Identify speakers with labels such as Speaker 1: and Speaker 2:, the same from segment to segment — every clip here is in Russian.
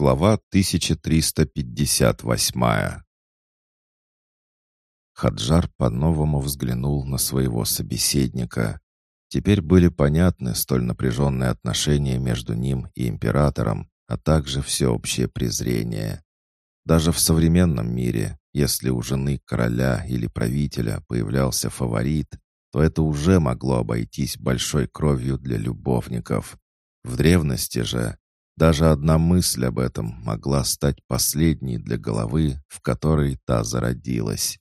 Speaker 1: Глава 1358 Хаджар по-новому взглянул на своего собеседника. Теперь были понятны столь напряженные отношения между ним и императором, а также всеобщее презрение. Даже в современном мире, если у жены короля или правителя появлялся фаворит, то это уже могло обойтись большой кровью для любовников. В древности же даже одна мысль об этом могла стать последней для головы, в которой та зародилась.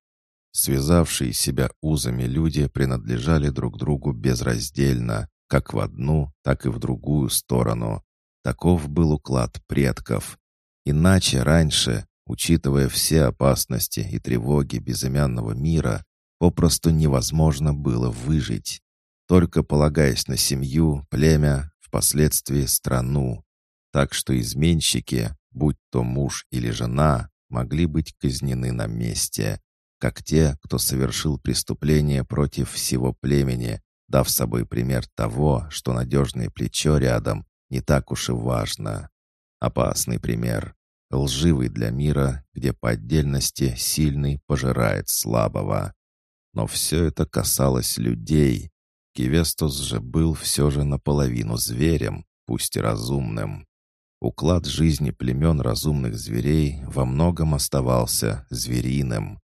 Speaker 1: Связавшие себя узами люди принадлежали друг другу безраздельно, как в одну, так и в другую сторону. Таков был уклад предков. Иначе раньше, учитывая все опасности и тревоги безымянного мира, попросту невозможно было выжить. Только полагаясь на семью, племя, впоследствии страну. Так что изменщики, будь то муж или жена, могли быть казнены на месте, как те, кто совершил преступление против всего племени, дав собой пример того, что надежное плечо рядом не так уж и важно. Опасный пример. Лживый для мира, где по отдельности сильный пожирает слабого. Но все это касалось людей. Кивестус же был все же наполовину зверем, пусть и разумным. Уклад жизни племен разумных зверей во многом оставался звериным.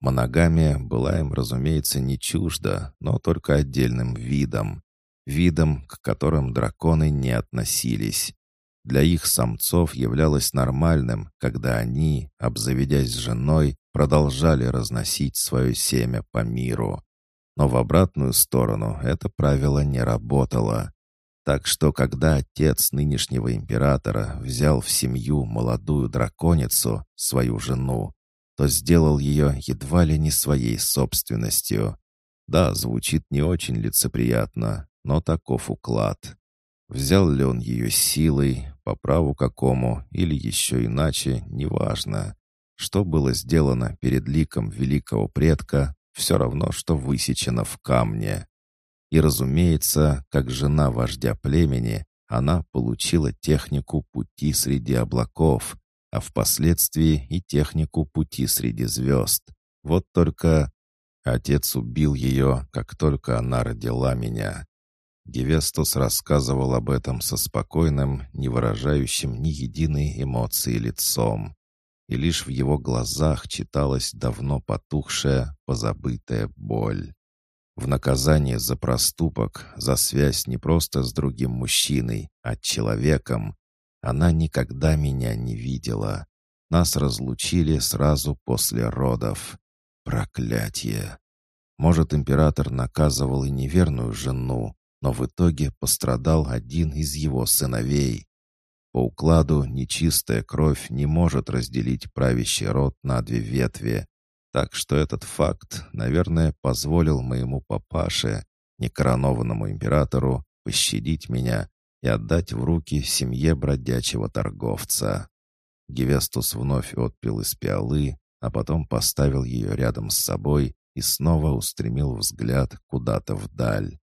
Speaker 1: Моногамия была им, разумеется, не чужда, но только отдельным видом. Видом, к которым драконы не относились. Для их самцов являлось нормальным, когда они, обзаведясь женой, продолжали разносить свое семя по миру. Но в обратную сторону это правило не работало. Так что, когда отец нынешнего императора взял в семью молодую драконицу, свою жену, то сделал ее едва ли не своей собственностью. Да, звучит не очень лицеприятно, но таков уклад. Взял ли он ее силой, по праву какому, или еще иначе, неважно. Что было сделано перед ликом великого предка, все равно, что высечено в камне. И, разумеется, как жена вождя племени, она получила технику пути среди облаков, а впоследствии и технику пути среди звезд. Вот только отец убил ее, как только она родила меня. Гевестус рассказывал об этом со спокойным, не выражающим ни единой эмоции лицом. И лишь в его глазах читалась давно потухшая, позабытая боль. В наказание за проступок, за связь не просто с другим мужчиной, а человеком, она никогда меня не видела. Нас разлучили сразу после родов. Проклятие! Может, император наказывал и неверную жену, но в итоге пострадал один из его сыновей. По укладу нечистая кровь не может разделить правящий род на две ветви, так что этот факт, наверное, позволил моему папаше, некоронованному императору, пощадить меня и отдать в руки семье бродячего торговца. Гевестус вновь отпил из пиалы, а потом поставил ее рядом с собой и снова устремил взгляд куда-то вдаль.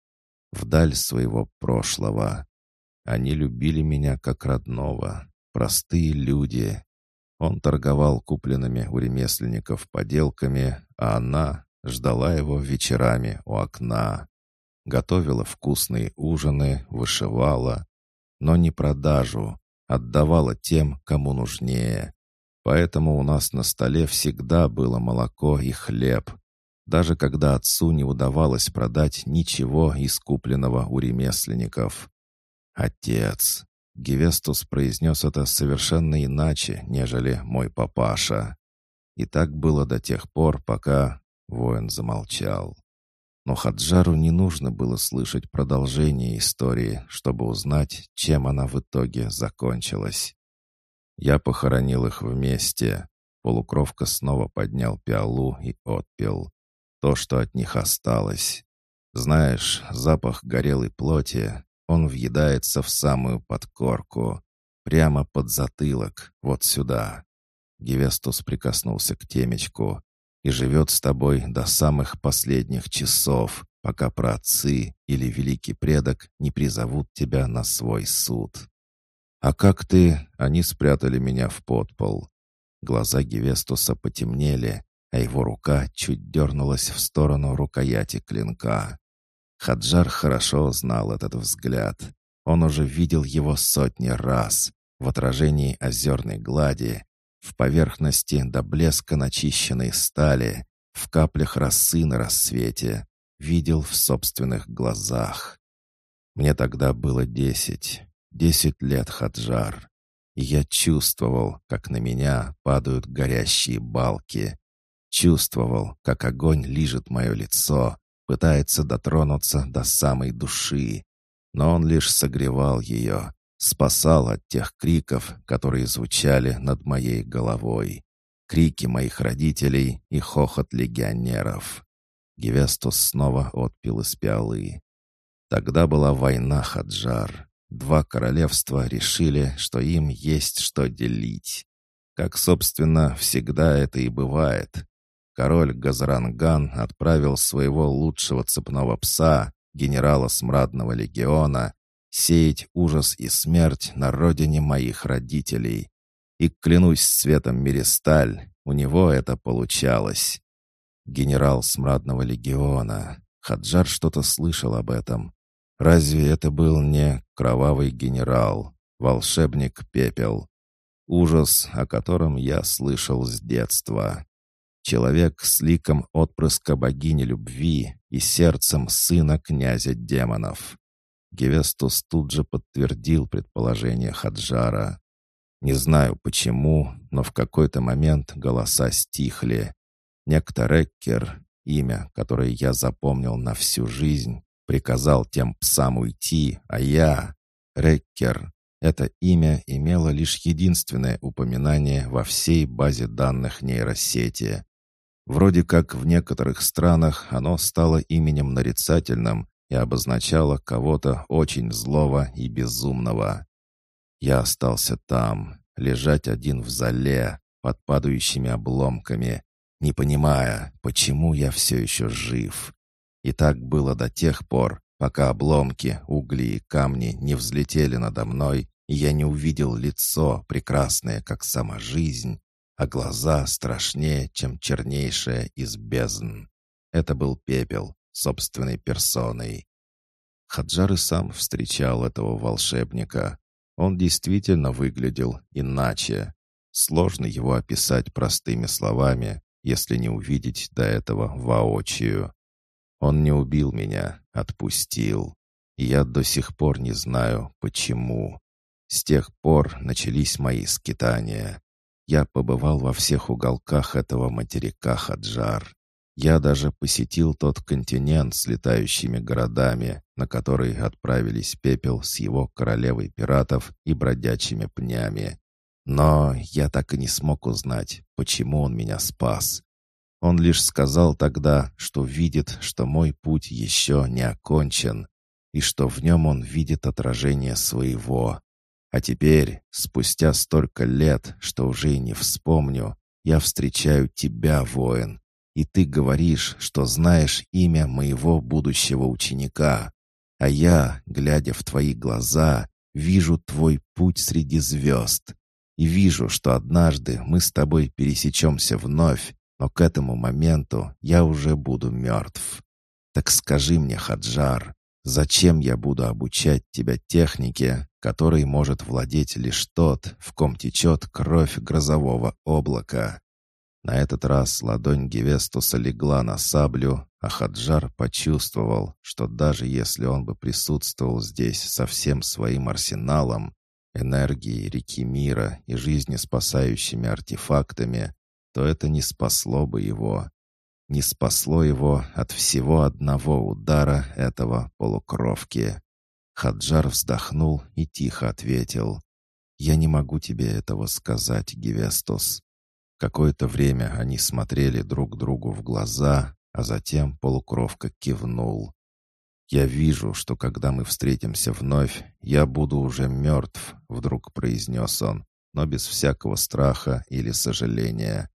Speaker 1: Вдаль своего прошлого. Они любили меня как родного. Простые люди, он торговал купленными у ремесленников поделками, а она ждала его вечерами у окна. Готовила вкусные ужины, вышивала, но не продажу, отдавала тем, кому нужнее. Поэтому у нас на столе всегда было молоко и хлеб, даже когда отцу не удавалось продать ничего из купленного у ремесленников. Отец. Гевестус произнес это совершенно иначе, нежели мой папаша. И так было до тех пор, пока воин замолчал. Но Хаджару не нужно было слышать продолжение истории, чтобы узнать, чем она в итоге закончилась. Я похоронил их вместе. Полукровка снова поднял пиалу и отпил. То, что от них осталось. Знаешь, запах горелой плоти он въедается в самую подкорку, прямо под затылок, вот сюда. Гевестус прикоснулся к темечку и живет с тобой до самых последних часов, пока праотцы или великий предок не призовут тебя на свой суд. «А как ты...» Они спрятали меня в подпол. Глаза Гевестуса потемнели, а его рука чуть дернулась в сторону рукояти клинка. Хаджар хорошо знал этот взгляд. Он уже видел его сотни раз в отражении озерной глади, в поверхности до блеска начищенной стали, в каплях росы на рассвете, видел в собственных глазах. Мне тогда было десять, десять лет Хаджар, и я чувствовал, как на меня падают горящие балки, чувствовал, как огонь лижет мое лицо, пытается дотронуться до самой души, но он лишь согревал ее, спасал от тех криков, которые звучали над моей головой. Крики моих родителей и хохот легионеров. Гевестус снова отпил из пиалы. Тогда была война, Хаджар. Два королевства решили, что им есть что делить. Как, собственно, всегда это и бывает. Король Газранган отправил своего лучшего цепного пса, генерала Смрадного легиона, сеять ужас и смерть на родине моих родителей. И клянусь светом Миристаль, у него это получалось. Генерал Смрадного легиона. Хаджар что-то слышал об этом. Разве это был не кровавый генерал, волшебник Пепел? Ужас, о котором я слышал с детства. Человек с ликом отпрыска богини любви и сердцем сына князя демонов. Гевестус тут же подтвердил предположение Хаджара. Не знаю почему, но в какой-то момент голоса стихли. Некто Реккер, имя, которое я запомнил на всю жизнь, приказал тем псам уйти, а я... Реккер. Это имя имело лишь единственное упоминание во всей базе данных нейросети. Вроде как в некоторых странах оно стало именем нарицательным и обозначало кого-то очень злого и безумного. Я остался там, лежать один в зале, под падающими обломками, не понимая, почему я все еще жив. И так было до тех пор, пока обломки, угли и камни не взлетели надо мной, и я не увидел лицо, прекрасное, как сама жизнь, а глаза страшнее, чем чернейшая из бездн. Это был пепел, собственной персоной. Хаджар и сам встречал этого волшебника. Он действительно выглядел иначе. Сложно его описать простыми словами, если не увидеть до этого воочию. Он не убил меня, отпустил. И я до сих пор не знаю, почему. С тех пор начались мои скитания. Я побывал во всех уголках этого материка Хаджар. Я даже посетил тот континент с летающими городами, на который отправились пепел с его королевой пиратов и бродячими пнями. Но я так и не смог узнать, почему он меня спас. Он лишь сказал тогда, что видит, что мой путь еще не окончен, и что в нем он видит отражение своего. А теперь, спустя столько лет, что уже и не вспомню, я встречаю тебя, воин, и ты говоришь, что знаешь имя моего будущего ученика. А я, глядя в твои глаза, вижу твой путь среди звезд. И вижу, что однажды мы с тобой пересечемся вновь, но к этому моменту я уже буду мертв. Так скажи мне, Хаджар, зачем я буду обучать тебя технике, которой может владеть лишь тот, в ком течет кровь грозового облака? На этот раз ладонь Гевестуса легла на саблю, а Хаджар почувствовал, что даже если он бы присутствовал здесь со всем своим арсеналом, энергией реки мира и жизнеспасающими артефактами, то это не спасло бы его. Не спасло его от всего одного удара этого полукровки. Хаджар вздохнул и тихо ответил. «Я не могу тебе этого сказать, Гевестус. Какое-то время они смотрели друг другу в глаза, а затем полукровка кивнул. «Я вижу, что когда мы встретимся вновь, я буду уже мертв», — вдруг произнес он, но без всякого страха или сожаления.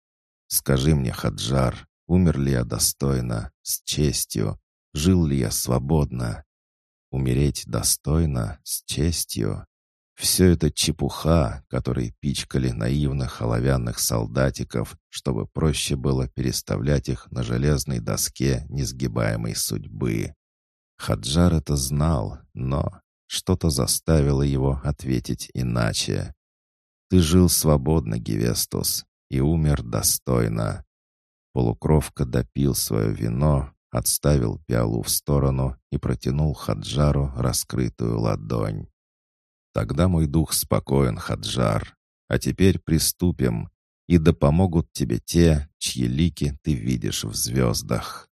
Speaker 1: «Скажи мне, Хаджар, умер ли я достойно, с честью, жил ли я свободно?» «Умереть достойно, с честью?» Все это чепуха, которой пичкали наивных оловянных солдатиков, чтобы проще было переставлять их на железной доске несгибаемой судьбы. Хаджар это знал, но что-то заставило его ответить иначе. «Ты жил свободно, Гевестус, и умер достойно». Полукровка допил свое вино, отставил пиалу в сторону и протянул Хаджару раскрытую ладонь. «Тогда мой дух спокоен, Хаджар. А теперь приступим, и да помогут тебе те, чьи лики ты видишь в звездах».